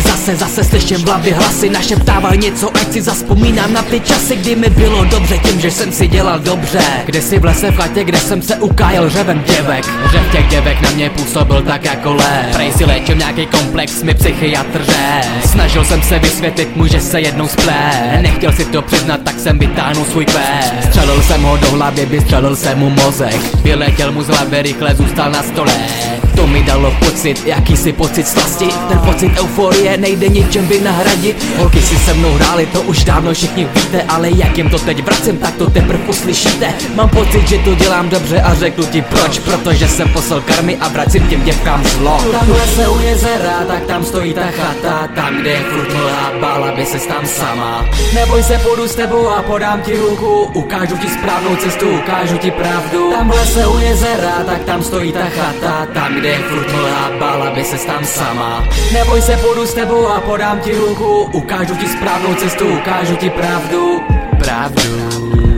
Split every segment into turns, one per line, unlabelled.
zombies čase Zase slyším v hlavě hlasy Našeptávají něco, ať si zaspomínám na ty časy Kdy mi bylo dobře tím, že jsem si dělal dobře. Kde si v lese v chatě, kde jsem se ukájel řevem děvek. Řev těch děvek na mě působil tak jako lék Prej si léčím nějaký komplex, mi psychiatr řek Snažil jsem se vysvětlit mu, že se jednou splé Nechtěl si to přiznat, tak jsem vytáhnul svůj pé Střelil jsem ho do hlavy, vystřelil jsem mu mozek. Vyletěl mu z hlavy, rychle zůstal na stole. To mi dalo pocit, jakýsi pocit slasti. Ten pocit euforie nejde ničem vynahradit. Holky si se mnou hráli, to už dávno všichni víte Ale jak jim to teď vracím, tak to teprve uslyšíte. Mám pocit, že to dělám dobře a řeknu ti proč Protože jsem poslal karmy a vracím těm děvkám zlo. Tamhle se u jezera, tak tam stojí ta chata Tam, kde je furt mlha, bála by se tam sama. Neboj se, půjdu s tebou a podám ti ruku Ukážu ti správnou cestu, ukážu ti pravdu. Tamhle se u jezera, tak tam stojí ta chata Tam, kde je furt mlha, bála by se tam sama. Neboj se, půjdu s tebou a podám ti ruku. Ukážu ti správnou cestu, ukážu ti pravdu. Pravdu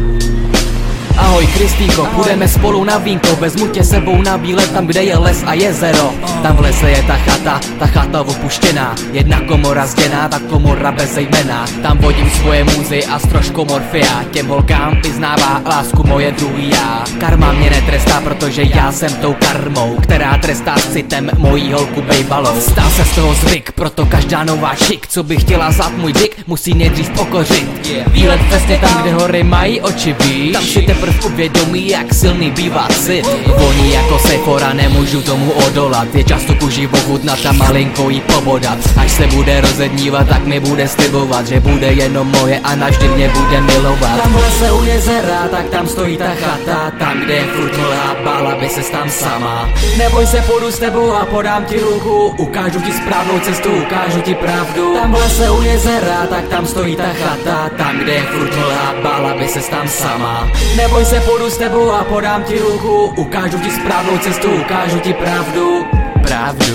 Ahoj Kristýko, půjdeme spolu na vínko. Vezmu tě sebou na výlet tam, kde je les a jezero Tam v lese je ta chata, ta chata opuštěná. Jedna komora zděná, ta komora bez jména. Tam vodím svoje muzy a trošku morfia Těm holkám vyznává lásku moje druhý já. Karma mě netrestá, protože já jsem tou karmou Která trestá s citem mojí holku bejbalou Stál se z toho zvyk, proto každá nová šik Co by chtěla zát můj dik, musí nejdřív pokořit. Výlet přesně tam, kde hory mají oči, víš? Tam si teprve uvědomí, jak silný bývá cit Voní jako sefora, nemůžu tomu odolat. Je často kuží ochutnat a malinko jí pobodat Až se bude rozednívat, tak mi bude slibovat Že bude jenom moje a navždy mě bude milovat. Tamhle se u jezera, tak tam stojí ta chata. Tam, kde je furt bála by se tam sama. Neboj se, půjdu s tebou a podám ti ruku. Ukážu ti správnou cestu, ukážu ti pravdu. Tamhle se u jezera, tak tam stojí ta chata. Tam, kde je furt bála by se tam sama. Neboj se, půjdu s tebou a podám ti ruku. Ukážu ti správnou cestu, ukážu ti pravdu. Pravdu.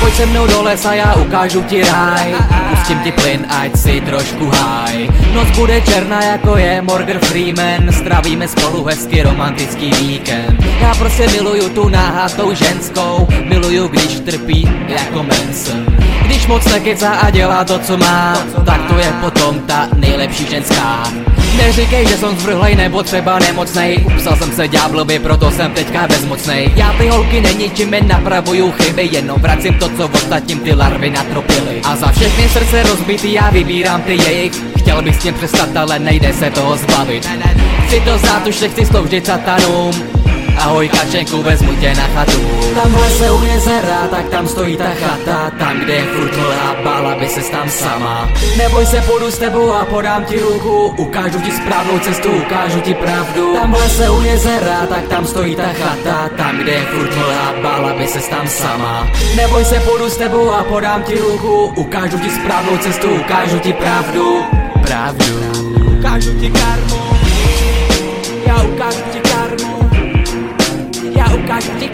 Pojď se mnou do lesa, já ukážu ti ráj. Pustím ti plyn, ať si trošku háj. Noc bude černá jako je Morgan Freeman. Stravíme spolu hezky romantický víkend. Já prostě miluju tu náhatou ženskou. Miluju, když trpí jako Manson. Když moc nekecá a dělá to, co má Tak to je potom ta nejlepší ženská. Neříkej, že jsem zvrhlej nebo třeba nemocnej. Upsal jsem se ďáblovi, proto jsem teďka bezmocnej. Já ty holky neničím, jen napravuju chyby Jenom vracím to, co ostatním ty larvy natropily. A za všechny srdce rozbitý já vybírám ty jejich. Chtěl bych s tím přestat, ale nejde se toho zbavit. Chci to znát, už chci sloužit satanům Ahoj kačenku, vezmu tě na chatu. Tamhle se u jezera, tak tam stojí ta chata. Tam, kde je furt bála by se tam sama. Neboj se, půjdu s tebou a podám ti ruku. Ukážu ti správnou cestu, ukážu ti pravdu. Tamhle se u jezera, tak tam stojí ta chata. Tam, kde je furt bála by se tam sama. Neboj se, půjdu s tebou a podám ti ruku. Ukážu ti správnou cestu, ukážu ti pravdu. Pravdu. Ukážu ti karmu. Já ukážu ti karmu